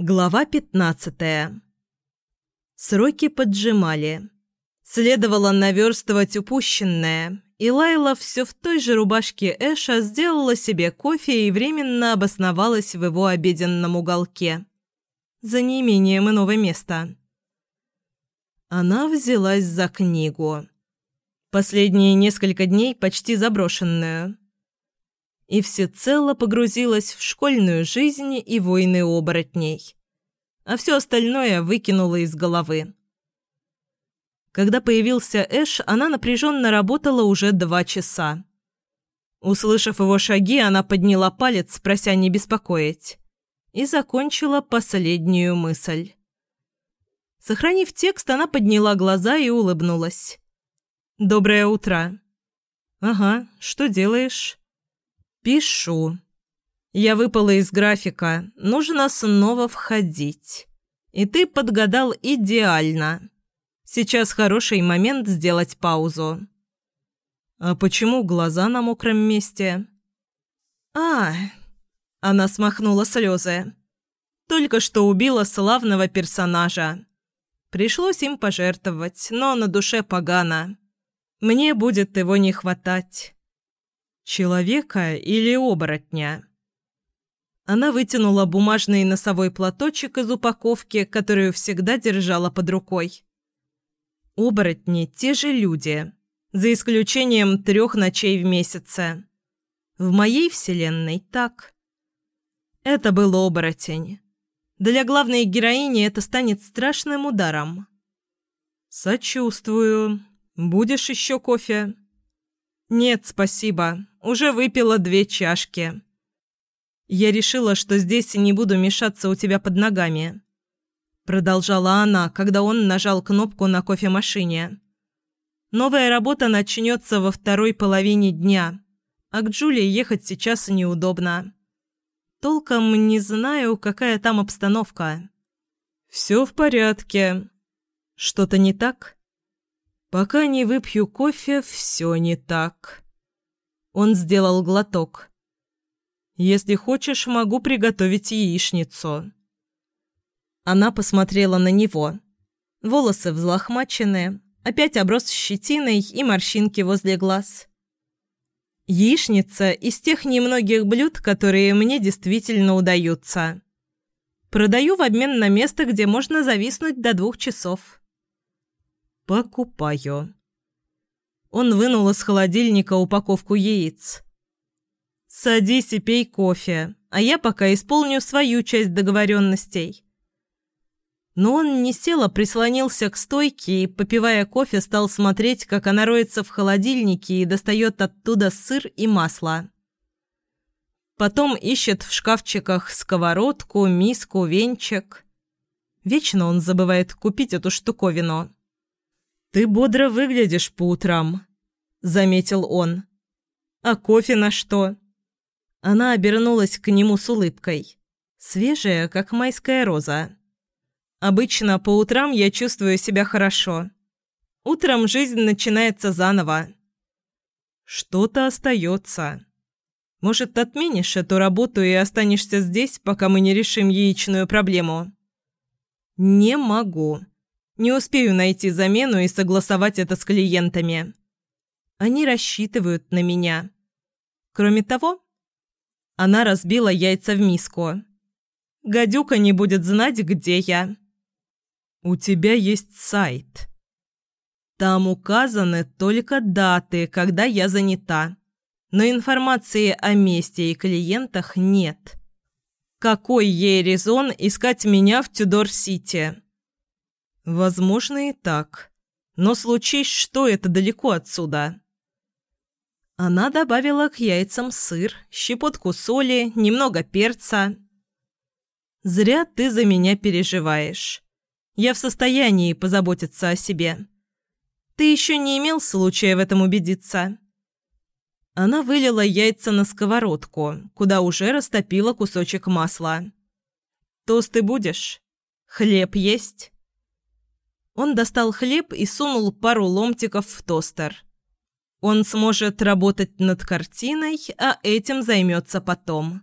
Глава пятнадцатая. Сроки поджимали. Следовало наверстывать упущенное, и Лайла все в той же рубашке Эша сделала себе кофе и временно обосновалась в его обеденном уголке. За неимением иного места. Она взялась за книгу. Последние несколько дней почти заброшенную. И всецело погрузилась в школьную жизнь и войны оборотней. А все остальное выкинула из головы. Когда появился Эш, она напряженно работала уже два часа. Услышав его шаги, она подняла палец, прося не беспокоить, и закончила последнюю мысль. Сохранив текст, она подняла глаза и улыбнулась. «Доброе утро». «Ага, что делаешь?» «Пишу. Я выпала из графика. Нужно снова входить. И ты подгадал идеально». Сейчас хороший момент сделать паузу. А почему глаза на мокром месте? А, она смахнула слезы. Только что убила славного персонажа. Пришлось им пожертвовать, но на душе погано. Мне будет его не хватать. Человека или оборотня? Она вытянула бумажный носовой платочек из упаковки, которую всегда держала под рукой. Оборотни – те же люди, за исключением трех ночей в месяце. В моей вселенной так. Это был оборотень. Для главной героини это станет страшным ударом. «Сочувствую. Будешь еще кофе?» «Нет, спасибо. Уже выпила две чашки. Я решила, что здесь не буду мешаться у тебя под ногами. Продолжала она, когда он нажал кнопку на кофемашине. «Новая работа начнется во второй половине дня, а к Джулии ехать сейчас неудобно. Толком не знаю, какая там обстановка». «Все в порядке. Что-то не так?» «Пока не выпью кофе, все не так». Он сделал глоток. «Если хочешь, могу приготовить яичницу». Она посмотрела на него. Волосы взлохмачены, опять оброс щетиной и морщинки возле глаз. Яичница из тех немногих блюд, которые мне действительно удаются. Продаю в обмен на место, где можно зависнуть до двух часов. Покупаю. Он вынул из холодильника упаковку яиц. «Садись и пей кофе, а я пока исполню свою часть договоренностей. Но он не сел, а прислонился к стойке и, попивая кофе, стал смотреть, как она роется в холодильнике и достает оттуда сыр и масло. Потом ищет в шкафчиках сковородку, миску, венчик. Вечно он забывает купить эту штуковину. «Ты бодро выглядишь по утрам», — заметил он. «А кофе на что?» Она обернулась к нему с улыбкой. Свежая, как майская роза. Обычно по утрам я чувствую себя хорошо. Утром жизнь начинается заново. Что-то остается. Может, отменишь эту работу и останешься здесь, пока мы не решим яичную проблему? Не могу. Не успею найти замену и согласовать это с клиентами. Они рассчитывают на меня. Кроме того, она разбила яйца в миску. Гадюка не будет знать, где я. У тебя есть сайт. Там указаны только даты, когда я занята. Но информации о месте и клиентах нет. Какой ей резон искать меня в Тюдор-Сити? Возможно и так. Но случись, что это далеко отсюда. Она добавила к яйцам сыр, щепотку соли, немного перца. «Зря ты за меня переживаешь. Я в состоянии позаботиться о себе. Ты еще не имел случая в этом убедиться?» Она вылила яйца на сковородку, куда уже растопила кусочек масла. «Тосты будешь? Хлеб есть?» Он достал хлеб и сунул пару ломтиков в тостер. Он сможет работать над картиной, а этим займется потом.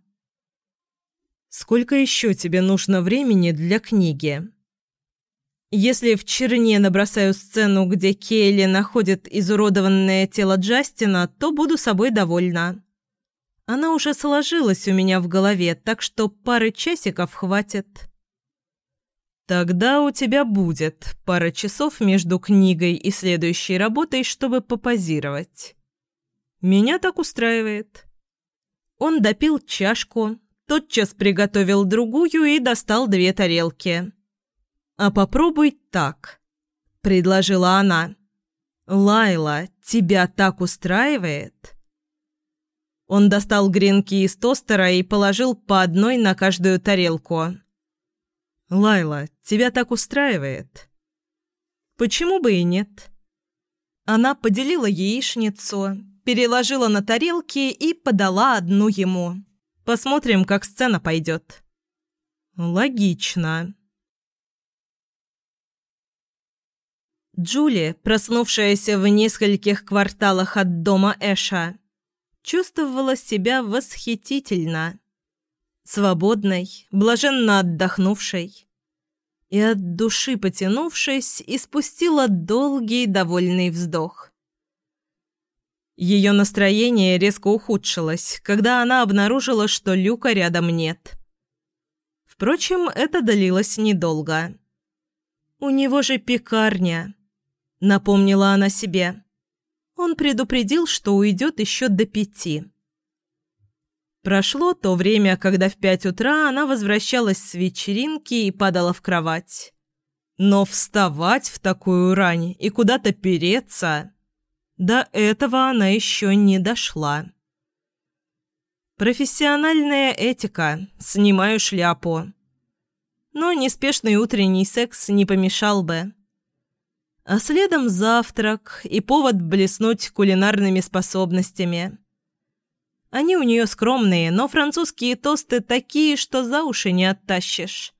«Сколько еще тебе нужно времени для книги?» Если в черне набросаю сцену, где Кейли находит изуродованное тело Джастина, то буду собой довольна. Она уже сложилась у меня в голове, так что пары часиков хватит. Тогда у тебя будет пара часов между книгой и следующей работой, чтобы попозировать. Меня так устраивает. Он допил чашку, тотчас приготовил другую и достал две тарелки. «А попробуй так», — предложила она. «Лайла, тебя так устраивает?» Он достал гренки из тостера и положил по одной на каждую тарелку. «Лайла, тебя так устраивает?» «Почему бы и нет?» Она поделила яичницу, переложила на тарелки и подала одну ему. «Посмотрим, как сцена пойдет». «Логично», Джули, проснувшаяся в нескольких кварталах от дома Эша, чувствовала себя восхитительно. Свободной, блаженно отдохнувшей. И от души потянувшись, испустила долгий довольный вздох. Ее настроение резко ухудшилось, когда она обнаружила, что люка рядом нет. Впрочем, это длилось недолго. «У него же пекарня», напомнила она себе. Он предупредил, что уйдет еще до пяти. Прошло то время, когда в пять утра она возвращалась с вечеринки и падала в кровать. Но вставать в такую рань и куда-то переться... До этого она еще не дошла. Профессиональная этика. Снимаю шляпу. Но неспешный утренний секс не помешал бы а следом завтрак и повод блеснуть кулинарными способностями. Они у нее скромные, но французские тосты такие, что за уши не оттащишь.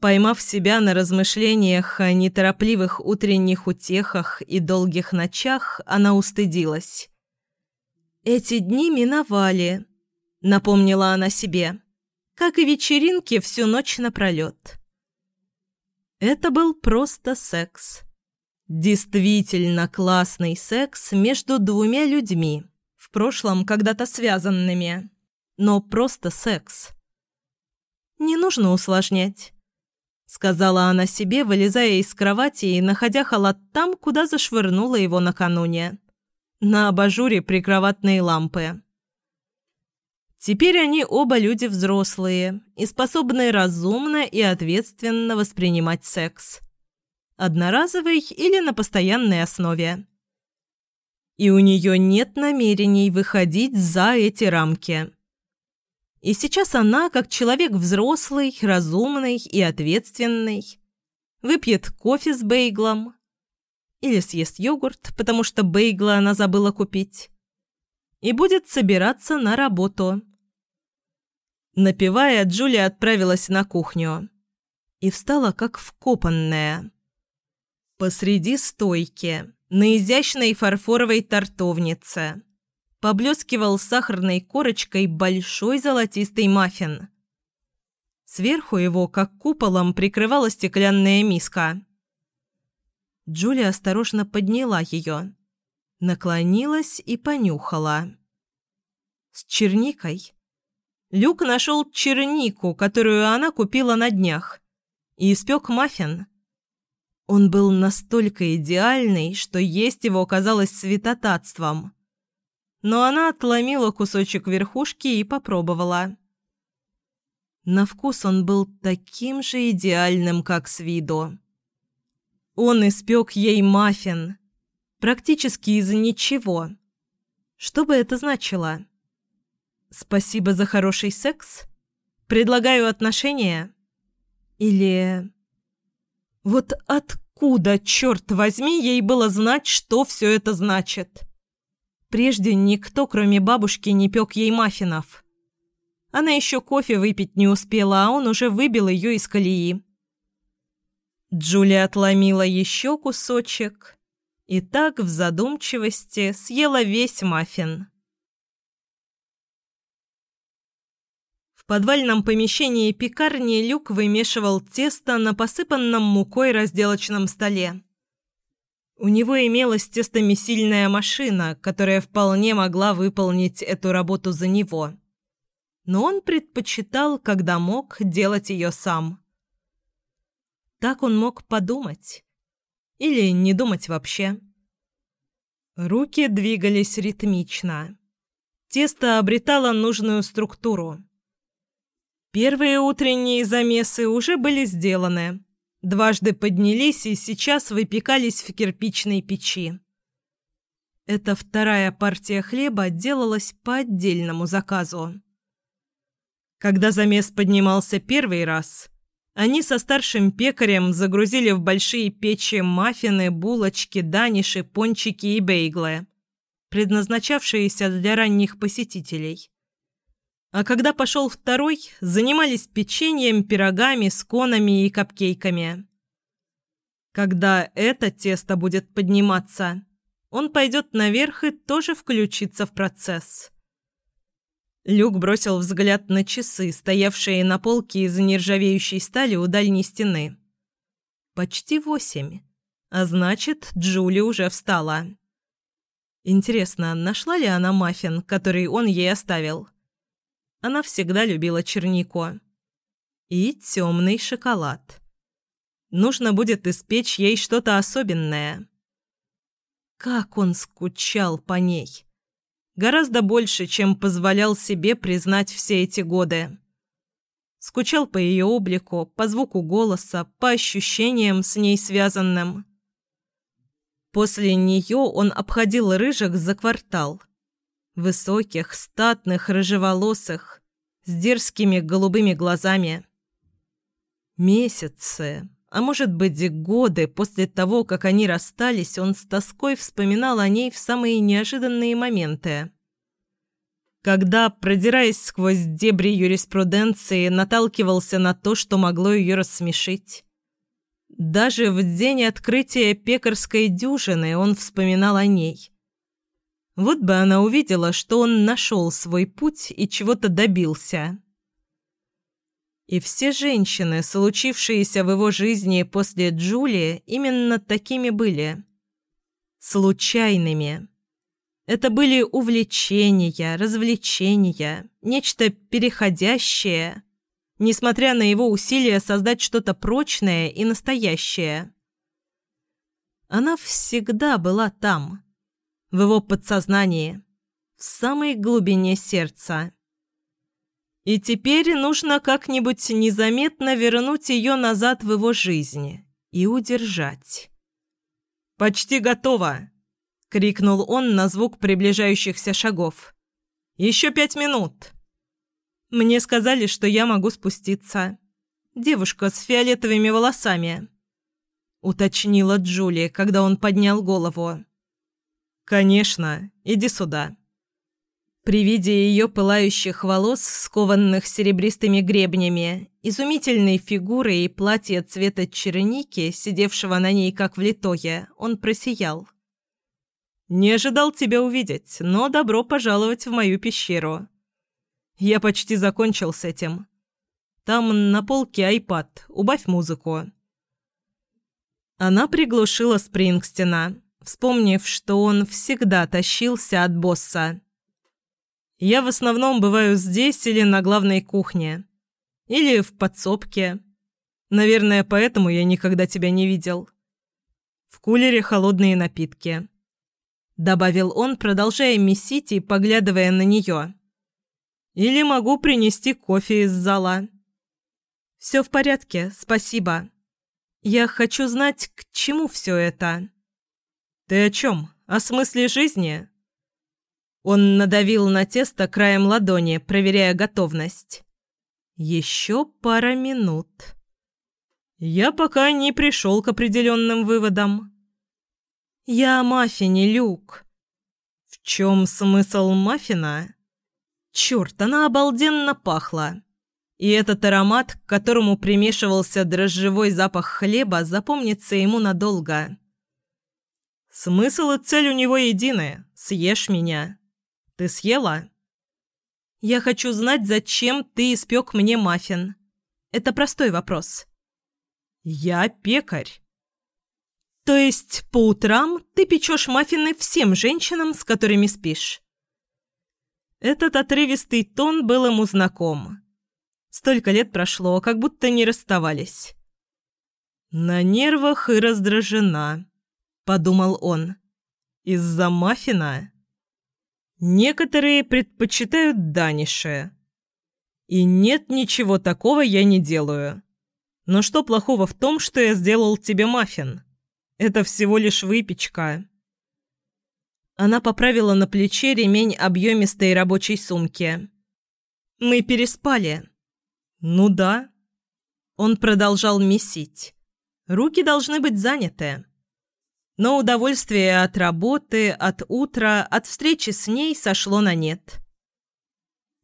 Поймав себя на размышлениях о неторопливых утренних утехах и долгих ночах, она устыдилась. «Эти дни миновали», — напомнила она себе, — «как и вечеринки всю ночь напролет». Это был просто секс. Действительно классный секс между двумя людьми, в прошлом когда-то связанными, но просто секс. «Не нужно усложнять», — сказала она себе, вылезая из кровати и находя халат там, куда зашвырнула его накануне, на абажуре прикроватной лампы. Теперь они оба люди взрослые и способны разумно и ответственно воспринимать секс. Одноразовый или на постоянной основе. И у нее нет намерений выходить за эти рамки. И сейчас она, как человек взрослый, разумный и ответственный, выпьет кофе с бейглом или съест йогурт, потому что бейгла она забыла купить, и будет собираться на работу. Напевая, Джулия отправилась на кухню и встала как вкопанная. Посреди стойки, на изящной фарфоровой тортовнице, поблескивал сахарной корочкой большой золотистый маффин. Сверху его, как куполом, прикрывала стеклянная миска. Джулия осторожно подняла ее, наклонилась и понюхала. С черникой Люк нашел чернику, которую она купила на днях, и испек маффин. Он был настолько идеальный, что есть его казалось святотатством. Но она отломила кусочек верхушки и попробовала. На вкус он был таким же идеальным, как с виду. Он испек ей маффин. Практически из ничего. Что бы это значило? «Спасибо за хороший секс? Предлагаю отношения?» Или... Вот откуда, черт возьми, ей было знать, что все это значит? Прежде никто, кроме бабушки, не пек ей маффинов. Она еще кофе выпить не успела, а он уже выбил ее из колеи. Джулия отломила еще кусочек и так в задумчивости съела весь маффин. Подвальном помещении пекарни Люк вымешивал тесто на посыпанном мукой разделочном столе. У него имелась тестомесильная машина, которая вполне могла выполнить эту работу за него. Но он предпочитал, когда мог, делать ее сам. Так он мог подумать. Или не думать вообще. Руки двигались ритмично. Тесто обретало нужную структуру. Первые утренние замесы уже были сделаны. Дважды поднялись и сейчас выпекались в кирпичной печи. Эта вторая партия хлеба делалась по отдельному заказу. Когда замес поднимался первый раз, они со старшим пекарем загрузили в большие печи маффины, булочки, даниши, пончики и бейглы, предназначавшиеся для ранних посетителей. А когда пошел второй, занимались печеньем, пирогами, сконами и капкейками. Когда это тесто будет подниматься, он пойдет наверх и тоже включится в процесс. Люк бросил взгляд на часы, стоявшие на полке из нержавеющей стали у дальней стены. Почти восемь. А значит, Джули уже встала. Интересно, нашла ли она маффин, который он ей оставил? Она всегда любила чернику. И темный шоколад. Нужно будет испечь ей что-то особенное. Как он скучал по ней. Гораздо больше, чем позволял себе признать все эти годы. Скучал по ее облику, по звуку голоса, по ощущениям с ней связанным. После нее он обходил рыжих за квартал – Высоких, статных, рыжеволосых, с дерзкими голубыми глазами. Месяцы, а может быть годы после того, как они расстались, он с тоской вспоминал о ней в самые неожиданные моменты. Когда, продираясь сквозь дебри юриспруденции, наталкивался на то, что могло ее рассмешить. Даже в день открытия пекарской дюжины он вспоминал о ней – вот бы она увидела, что он нашел свой путь и чего-то добился. И все женщины, случившиеся в его жизни после Джулии, именно такими были. Случайными. Это были увлечения, развлечения, нечто переходящее, несмотря на его усилия создать что-то прочное и настоящее. Она всегда была там в его подсознании, в самой глубине сердца. И теперь нужно как-нибудь незаметно вернуть ее назад в его жизнь и удержать. «Почти готово!» — крикнул он на звук приближающихся шагов. «Еще пять минут!» «Мне сказали, что я могу спуститься. Девушка с фиолетовыми волосами», — уточнила Джулия, когда он поднял голову. «Конечно, иди сюда». При виде ее пылающих волос, скованных серебристыми гребнями, изумительной фигуры и платья цвета черники, сидевшего на ней как влитое, он просиял. «Не ожидал тебя увидеть, но добро пожаловать в мою пещеру. Я почти закончил с этим. Там на полке айпад, убавь музыку». Она приглушила Спрингстина, вспомнив, что он всегда тащился от босса. «Я в основном бываю здесь или на главной кухне. Или в подсобке. Наверное, поэтому я никогда тебя не видел. В кулере холодные напитки». Добавил он, продолжая месить и поглядывая на нее. «Или могу принести кофе из зала». «Все в порядке, спасибо. Я хочу знать, к чему все это». «Ты о чем? О смысле жизни?» Он надавил на тесто краем ладони, проверяя готовность. «Еще пара минут». «Я пока не пришел к определенным выводам». «Я о маффине, Люк». «В чем смысл маффина?» «Черт, она обалденно пахла». И этот аромат, к которому примешивался дрожжевой запах хлеба, запомнится ему надолго. Смысл и цель у него едины. Съешь меня. Ты съела? Я хочу знать, зачем ты испек мне маффин. Это простой вопрос. Я пекарь. То есть по утрам ты печешь маффины всем женщинам, с которыми спишь? Этот отрывистый тон был ему знаком. Столько лет прошло, как будто не расставались. «На нервах и раздражена», — подумал он. «Из-за маффина?» Некоторые предпочитают Данише. И нет, ничего такого я не делаю. Но что плохого в том, что я сделал тебе маффин? Это всего лишь выпечка. Она поправила на плече ремень объемистой рабочей сумки. «Мы переспали». «Ну да». Он продолжал месить. Руки должны быть заняты. Но удовольствие от работы, от утра, от встречи с ней сошло на нет.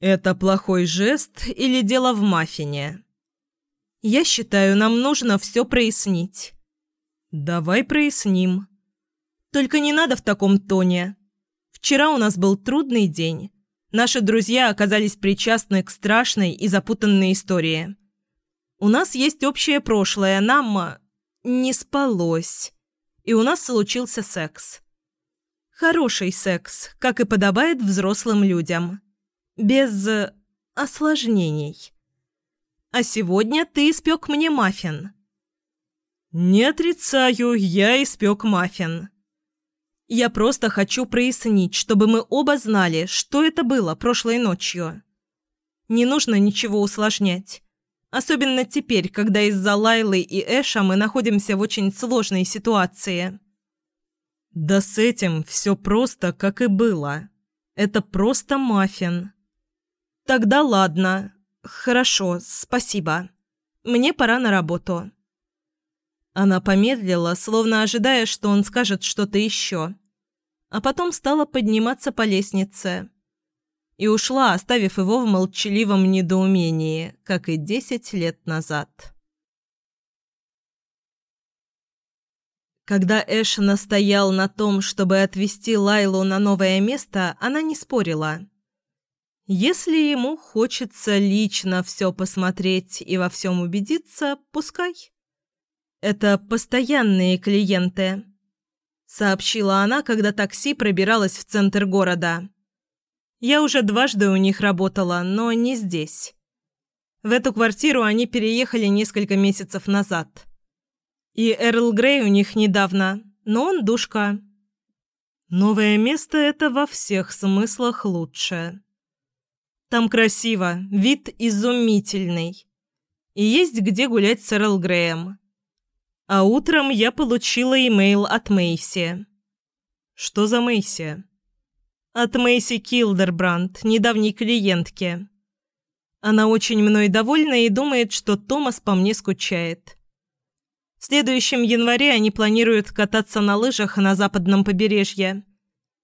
«Это плохой жест или дело в маффине?» «Я считаю, нам нужно все прояснить». «Давай проясним». «Только не надо в таком тоне. Вчера у нас был трудный день. Наши друзья оказались причастны к страшной и запутанной истории. У нас есть общее прошлое, нам не спалось» и у нас случился секс. Хороший секс, как и подобает взрослым людям. Без э, осложнений. А сегодня ты испек мне маффин. Не отрицаю, я испек маффин. Я просто хочу прояснить, чтобы мы оба знали, что это было прошлой ночью. Не нужно ничего усложнять. Особенно теперь, когда из-за Лайлы и Эша мы находимся в очень сложной ситуации. Да с этим все просто, как и было. Это просто маффин. Тогда ладно. Хорошо, спасибо. Мне пора на работу. Она помедлила, словно ожидая, что он скажет что-то еще. А потом стала подниматься по лестнице и ушла, оставив его в молчаливом недоумении, как и десять лет назад. Когда Эш настоял на том, чтобы отвезти Лайлу на новое место, она не спорила. Если ему хочется лично все посмотреть и во всем убедиться, пускай. Это постоянные клиенты, сообщила она, когда такси пробиралось в центр города. Я уже дважды у них работала, но не здесь. В эту квартиру они переехали несколько месяцев назад. И Эрл Грей у них недавно, но он душка. Новое место – это во всех смыслах лучше. Там красиво, вид изумительный. И есть где гулять с Эрл Греем. А утром я получила имейл от Мэйси. Что за Мэйси? От Мэйси Килдербранд, недавней клиентки. Она очень мной довольна и думает, что Томас по мне скучает. В следующем январе они планируют кататься на лыжах на западном побережье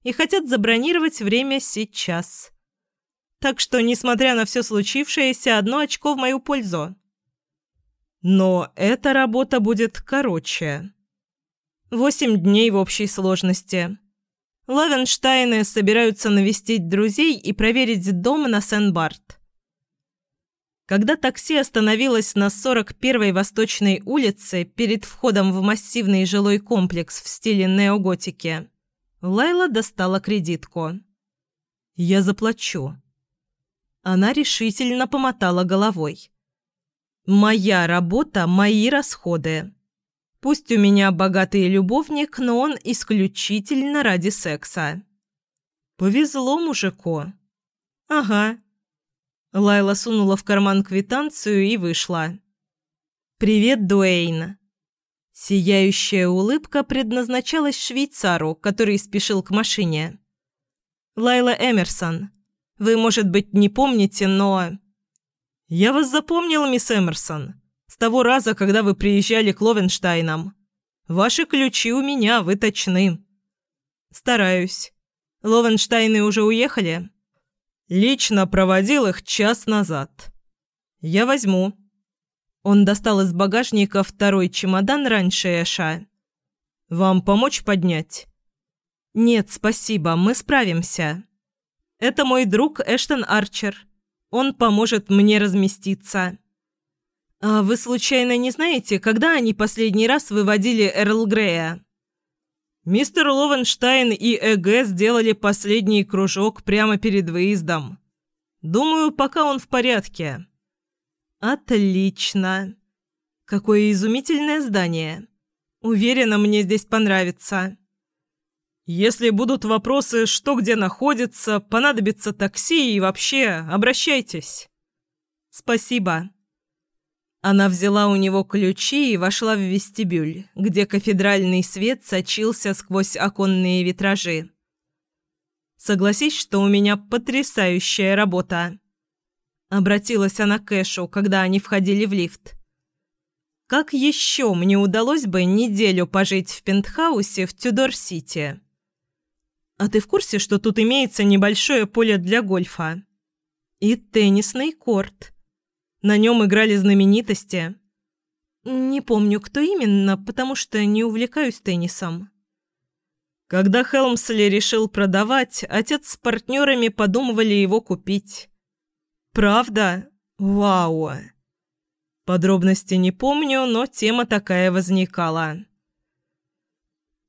и хотят забронировать время сейчас. Так что, несмотря на все случившееся, одно очко в мою пользу. Но эта работа будет короче. Восемь дней в общей сложности. Лавенштайны собираются навестить друзей и проверить дом на Сен-Барт. Когда такси остановилось на 41-й Восточной улице перед входом в массивный жилой комплекс в стиле неоготики, Лайла достала кредитку. «Я заплачу». Она решительно помотала головой. «Моя работа – мои расходы. Пусть у меня богатый любовник, но он исключительно ради секса. Повезло мужику. Ага. Лайла сунула в карман квитанцию и вышла. «Привет, Дуэйн». Сияющая улыбка предназначалась швейцару, который спешил к машине. «Лайла Эмерсон. Вы, может быть, не помните, но...» «Я вас запомнил, мисс Эмерсон. С того раза, когда вы приезжали к Ловенштайнам. Ваши ключи у меня, вы точны». «Стараюсь. Ловенштайны уже уехали?» «Лично проводил их час назад. Я возьму». Он достал из багажника второй чемодан раньше Эша. «Вам помочь поднять?» «Нет, спасибо, мы справимся». Это мой друг Эштон Арчер. Он поможет мне разместиться. А вы случайно не знаете, когда они последний раз выводили Эрл Грея? Мистер Ловенштайн и ЭГ сделали последний кружок прямо перед выездом. Думаю, пока он в порядке. Отлично. Какое изумительное здание. Уверена, мне здесь понравится. Если будут вопросы, что где находится, понадобится такси и вообще, обращайтесь. Спасибо. Она взяла у него ключи и вошла в вестибюль, где кафедральный свет сочился сквозь оконные витражи. «Согласись, что у меня потрясающая работа!» Обратилась она к Эшу, когда они входили в лифт. «Как еще мне удалось бы неделю пожить в пентхаусе в Тюдор-Сити?» «А ты в курсе, что тут имеется небольшое поле для гольфа?» «И теннисный корт?» На нем играли знаменитости. Не помню, кто именно, потому что не увлекаюсь теннисом. Когда Хелмсли решил продавать, отец с партнерами подумывали его купить. Правда? Вау! Подробности не помню, но тема такая возникала.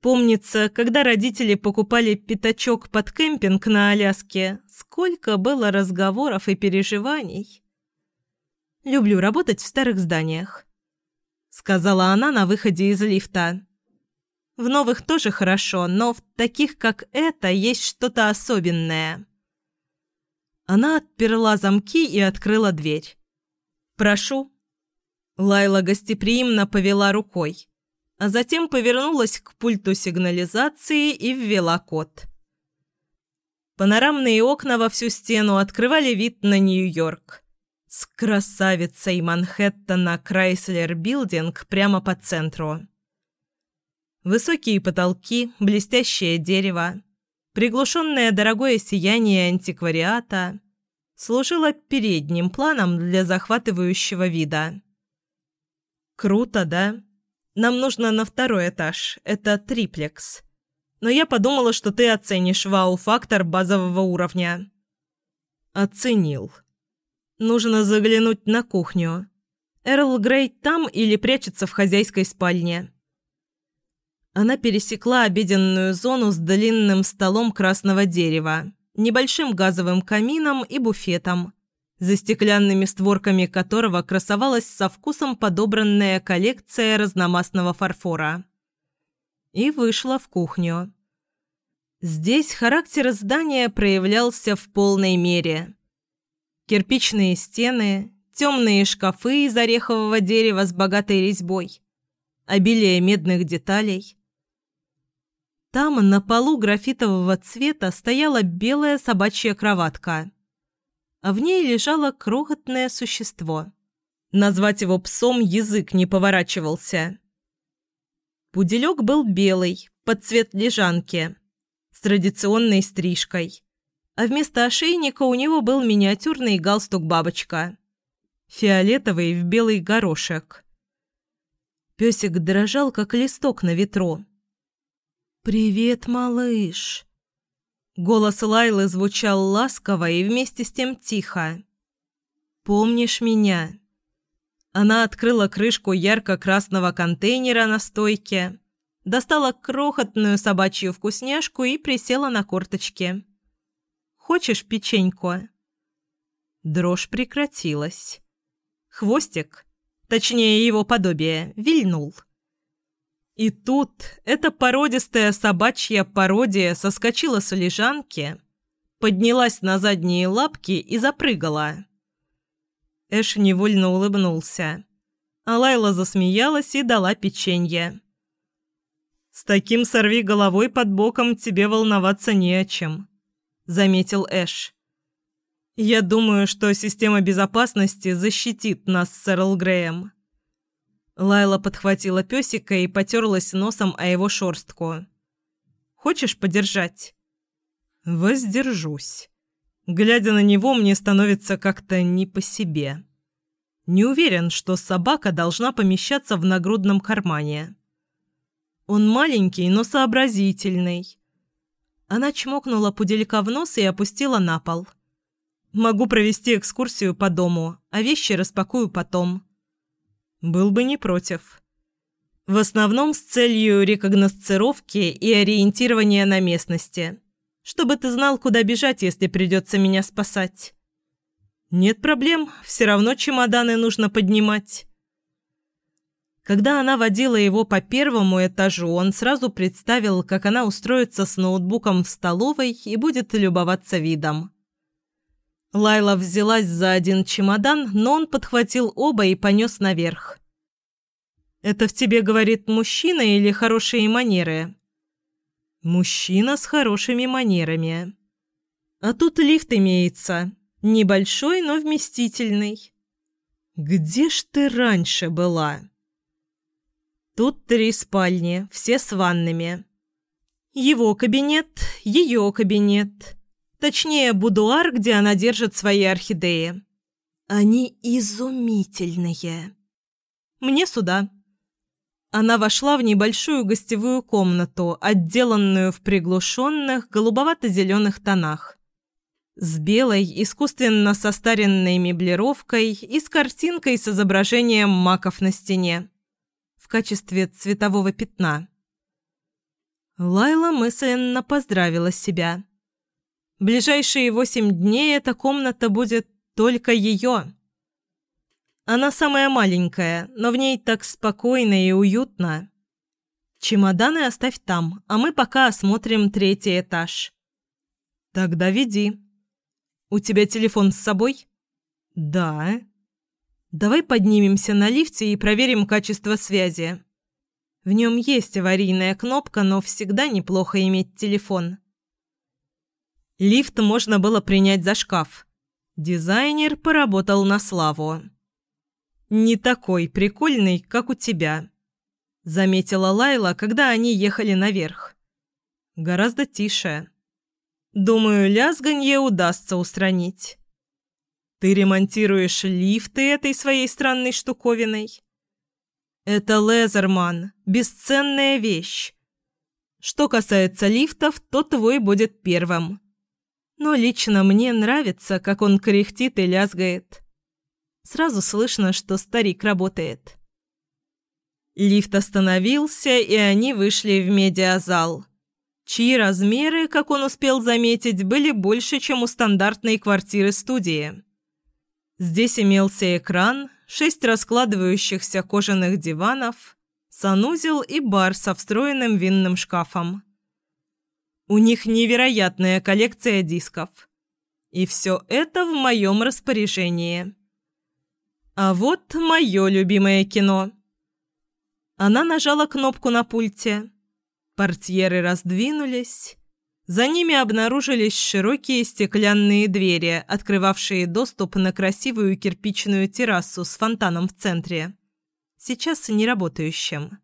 Помнится, когда родители покупали пятачок под кемпинг на Аляске, сколько было разговоров и переживаний. Люблю работать в старых зданиях», — сказала она на выходе из лифта. «В новых тоже хорошо, но в таких, как это, есть что-то особенное». Она отперла замки и открыла дверь. «Прошу». Лайла гостеприимно повела рукой, а затем повернулась к пульту сигнализации и ввела код. Панорамные окна во всю стену открывали вид на Нью-Йорк с красавицей Манхэттена Крайслер Билдинг прямо по центру. Высокие потолки, блестящее дерево, приглушенное дорогое сияние антиквариата служило передним планом для захватывающего вида. «Круто, да? Нам нужно на второй этаж, это триплекс. Но я подумала, что ты оценишь вау-фактор базового уровня». «Оценил», Нужно заглянуть на кухню. Эрл Грей там или прячется в хозяйской спальне. Она пересекла обеденную зону с длинным столом красного дерева, небольшим газовым камином и буфетом, за стеклянными створками которого красовалась со вкусом подобранная коллекция разномастного фарфора. И вышла в кухню. Здесь характер здания проявлялся в полной мере – Кирпичные стены, темные шкафы из орехового дерева с богатой резьбой, обилие медных деталей. Там на полу графитового цвета стояла белая собачья кроватка, а в ней лежало крохотное существо. Назвать его псом язык не поворачивался. Пуделек был белый, под цвет лежанки, с традиционной стрижкой а вместо ошейника у него был миниатюрный галстук-бабочка. Фиолетовый в белый горошек. Песик дрожал, как листок на ветру. «Привет, малыш!» Голос Лайлы звучал ласково и вместе с тем тихо. «Помнишь меня?» Она открыла крышку ярко-красного контейнера на стойке, достала крохотную собачью вкусняшку и присела на корточки. Хочешь печеньку?» Дрожь прекратилась. Хвостик, точнее его подобие, вильнул. И тут эта породистая собачья пародия соскочила с лежанки, поднялась на задние лапки и запрыгала. Эш невольно улыбнулся, а Лайла засмеялась и дала печенье. «С таким сорви головой под боком тебе волноваться не о чем», – заметил Эш. «Я думаю, что система безопасности защитит нас с Эрл Греем». Лайла подхватила песика и потерлась носом о его шорстку. «Хочешь подержать?» «Воздержусь. Глядя на него, мне становится как-то не по себе. Не уверен, что собака должна помещаться в нагрудном кармане. Он маленький, но сообразительный. Она чмокнула пуделька в нос и опустила на пол. «Могу провести экскурсию по дому, а вещи распакую потом». «Был бы не против». В основном с целью рекогносцировки и ориентирования на местности. Чтобы ты знал, куда бежать, если придется меня спасать. Нет проблем, все равно чемоданы нужно поднимать. Когда она водила его по первому этажу, он сразу представил, как она устроится с ноутбуком в столовой и будет любоваться видом. Лайла взялась за один чемодан, но он подхватил оба и понес наверх. «Это в тебе, говорит, мужчина или хорошие манеры?» «Мужчина с хорошими манерами». «А тут лифт имеется. Небольшой, но вместительный». «Где ж ты раньше была?» Тут три спальни, все с ваннами. Его кабинет, ее кабинет. Точнее, будуар, где она держит свои орхидеи. Они изумительные. Мне сюда. Она вошла в небольшую гостевую комнату, отделанную в приглушенных голубовато-зеленых тонах. С белой, искусственно состаренной меблировкой и с картинкой с изображением маков на стене качестве цветового пятна. Лайла мысленно поздравила себя. Ближайшие восемь дней эта комната будет только ее. Она самая маленькая, но в ней так спокойно и уютно. Чемоданы оставь там, а мы пока осмотрим третий этаж. Тогда веди. У тебя телефон с собой? Да. Давай поднимемся на лифте и проверим качество связи. В нем есть аварийная кнопка, но всегда неплохо иметь телефон. Лифт можно было принять за шкаф. Дизайнер поработал на славу. «Не такой прикольный, как у тебя», — заметила Лайла, когда они ехали наверх. «Гораздо тише. Думаю, лязганье удастся устранить». Ты ремонтируешь лифты этой своей странной штуковиной? Это Лезерман, бесценная вещь. Что касается лифтов, то твой будет первым. Но лично мне нравится, как он кряхтит и лязгает. Сразу слышно, что старик работает. Лифт остановился, и они вышли в медиазал, чьи размеры, как он успел заметить, были больше, чем у стандартной квартиры-студии. Здесь имелся экран, шесть раскладывающихся кожаных диванов, санузел и бар со встроенным винным шкафом. У них невероятная коллекция дисков. И все это в моем распоряжении. А вот мое любимое кино. Она нажала кнопку на пульте. Портьеры раздвинулись, за ними обнаружились широкие стеклянные двери, открывавшие доступ на красивую кирпичную террасу с фонтаном в центре. Сейчас не работающим.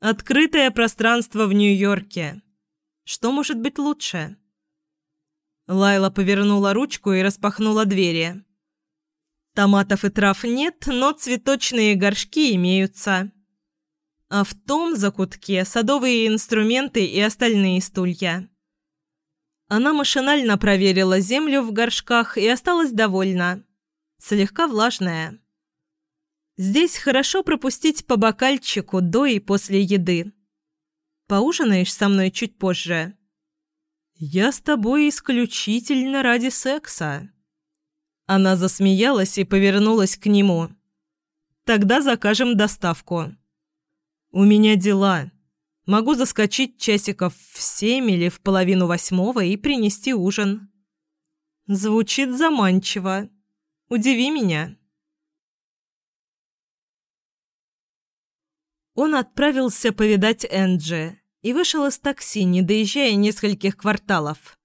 Открытое пространство в Нью-Йорке. Что может быть лучше? Лайла повернула ручку и распахнула двери. Томатов и трав нет, но цветочные горшки имеются а в том закутке садовые инструменты и остальные стулья. Она машинально проверила землю в горшках и осталась довольна. Слегка влажная. Здесь хорошо пропустить по бокальчику до и после еды. Поужинаешь со мной чуть позже? Я с тобой исключительно ради секса. Она засмеялась и повернулась к нему. Тогда закажем доставку. «У меня дела. Могу заскочить часиков в семь или в половину восьмого и принести ужин». «Звучит заманчиво. Удиви меня». Он отправился повидать Энджи и вышел из такси, не доезжая нескольких кварталов.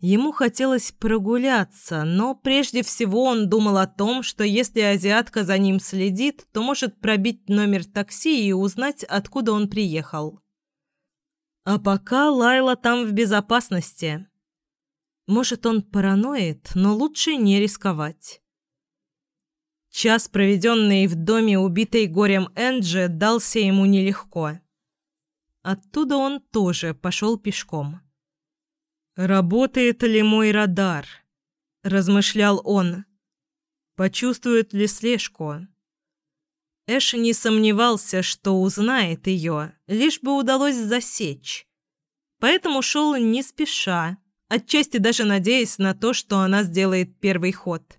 Ему хотелось прогуляться, но прежде всего он думал о том, что если азиатка за ним следит, то может пробить номер такси и узнать, откуда он приехал. А пока Лайла там в безопасности. Может, он параноид, но лучше не рисковать. Час, проведенный в доме убитой горем Энджи, дался ему нелегко. Оттуда он тоже пошел пешком. «Работает ли мой радар?» – размышлял он. «Почувствует ли слежку?» Эш не сомневался, что узнает ее, лишь бы удалось засечь. Поэтому шел не спеша, отчасти даже надеясь на то, что она сделает первый ход.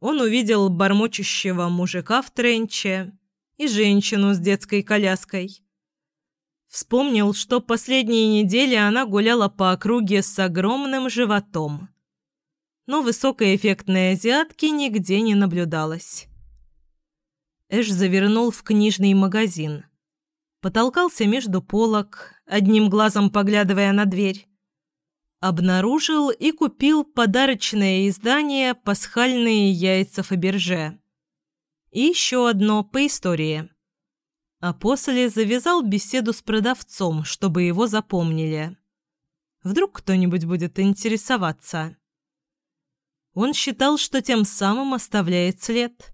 Он увидел бормочущего мужика в тренче и женщину с детской коляской. Вспомнил, что последние недели она гуляла по округе с огромным животом. Но высокой эффектной азиатки нигде не наблюдалось. Эш завернул в книжный магазин. Потолкался между полок, одним глазом поглядывая на дверь. Обнаружил и купил подарочное издание «Пасхальные яйца Фаберже». И еще одно по истории. А после завязал беседу с продавцом, чтобы его запомнили. Вдруг кто-нибудь будет интересоваться. Он считал, что тем самым оставляет след.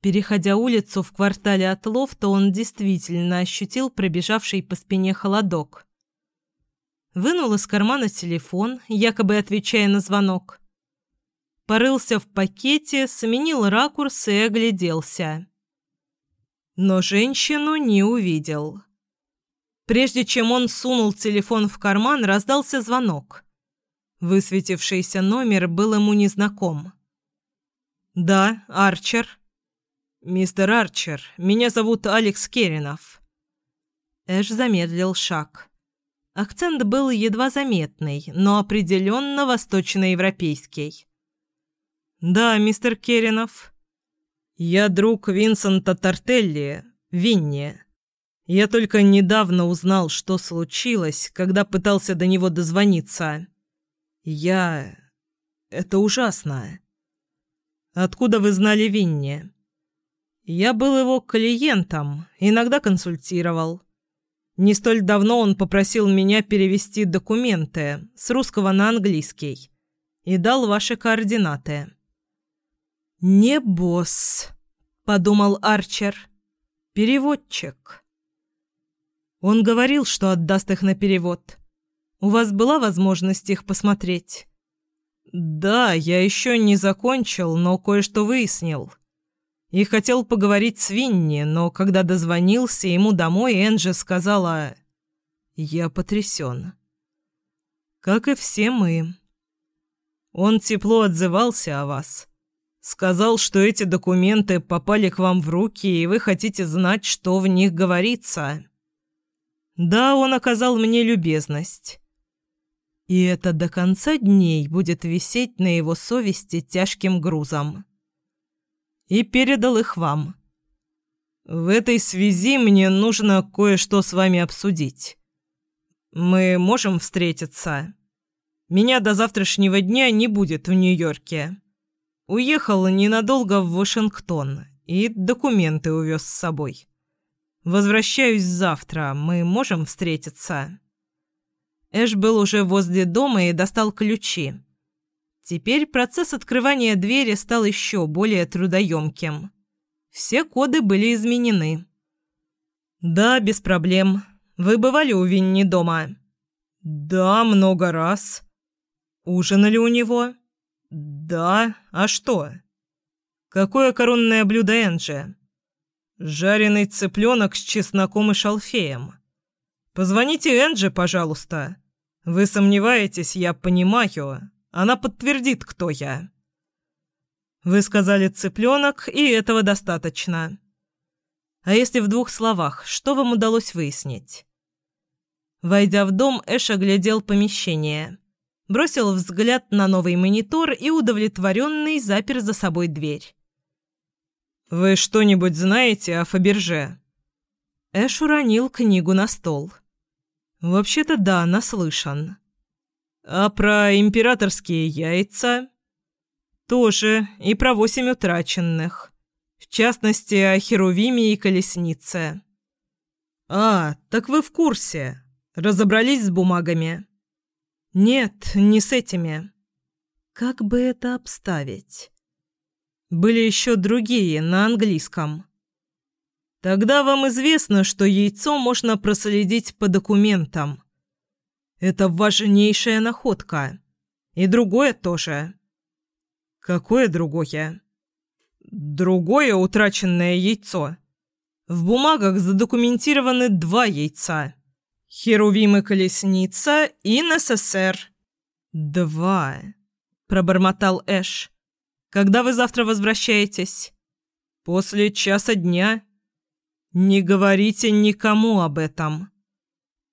Переходя улицу в квартале от лофта, он действительно ощутил пробежавший по спине холодок. Вынул из кармана телефон, якобы отвечая на звонок. Порылся в пакете, сменил ракурс и огляделся. Но женщину не увидел. Прежде чем он сунул телефон в карман, раздался звонок. Высветившийся номер был ему незнаком. «Да, Арчер», «Мистер Арчер, меня зовут Алекс Керинов». Эш замедлил шаг. Акцент был едва заметный, но определенно восточноевропейский. «Да, мистер Керинов. Я друг Винсента Тартелли, Винни. Я только недавно узнал, что случилось, когда пытался до него дозвониться. Я... Это ужасно. Откуда вы знали Винни?» Я был его клиентом, иногда консультировал. Не столь давно он попросил меня перевести документы с русского на английский и дал ваши координаты. «Не босс», — подумал Арчер. «Переводчик». Он говорил, что отдаст их на перевод. У вас была возможность их посмотреть? Да, я еще не закончил, но кое-что выяснил и хотел поговорить с Винни, но когда дозвонился ему домой, Энджи сказала «Я потрясен». Как и все мы. Он тепло отзывался о вас. Сказал, что эти документы попали к вам в руки, и вы хотите знать, что в них говорится. Да, он оказал мне любезность. И это до конца дней будет висеть на его совести тяжким грузом и передал их вам. В этой связи мне нужно кое-что с вами обсудить. Мы можем встретиться? Меня до завтрашнего дня не будет в Нью-Йорке. Уехал ненадолго в Вашингтон и документы увез с собой. Возвращаюсь завтра. Мы можем встретиться?» Эш был уже возле дома и достал ключи. Теперь процесс открывания двери стал еще более трудоемким. Все коды были изменены. «Да, без проблем. Вы бывали у Винни дома?» «Да, много раз». «Ужинали у него?» «Да. А что?» «Какое коронное блюдо Энджи?» «Жареный цыпленок с чесноком и шалфеем». «Позвоните Энджи, пожалуйста. Вы сомневаетесь, я понимаю. Она подтвердит, кто я. Вы сказали цыпленок, и этого достаточно. А если в двух словах, что вам удалось выяснить? Войдя в дом, Эш оглядел помещение. Бросил взгляд на новый монитор и удовлетворенный запер за собой дверь. «Вы что-нибудь знаете о Фаберже?» Эш уронил книгу на стол. «Вообще-то да, наслышан. А про императорские яйца? Тоже, и про восемь утраченных. В частности, о Херувиме и Колеснице. А, так вы в курсе. Разобрались с бумагами? Нет, не с этими. Как бы это обставить? Были еще другие на английском. Тогда вам известно, что яйцо можно проследить по документам. Это важнейшая находка. И другое тоже. Какое другое? Другое утраченное яйцо. В бумагах задокументированы два яйца. Херувим и колесница и НССР. Два, пробормотал Эш. Когда вы завтра возвращаетесь? После часа дня. Не говорите никому об этом.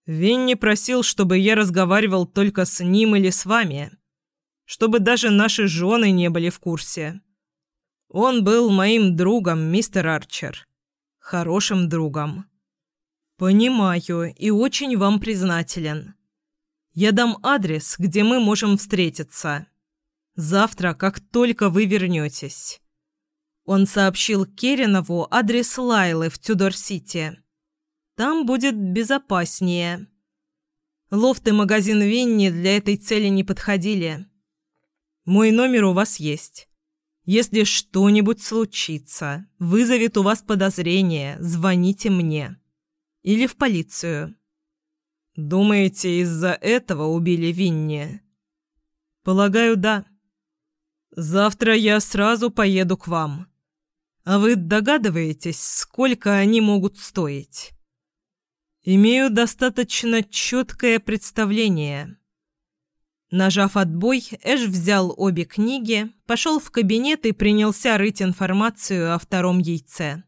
Винни просил, чтобы я разговаривал только с ним или с вами, чтобы даже наши жены не были в курсе. Он был моим другом, мистер Арчер. Хорошим другом. Понимаю и очень вам признателен. Я дам адрес, где мы можем встретиться. Завтра, как только вы вернетесь. Он сообщил Керенову адрес Лайлы в Тюдор-Сити. Там будет безопаснее. Лофт и магазин Винни для этой цели не подходили. Мой номер у вас есть. Если что-нибудь случится, вызовет у вас подозрение, звоните мне. Или в полицию. Думаете, из-за этого убили Винни? Полагаю, да. Завтра я сразу поеду к вам. А вы догадываетесь, сколько они могут стоить? Имею достаточно четкое представление. Нажав отбой, Эш взял обе книги, пошел в кабинет и принялся рыть информацию о втором яйце.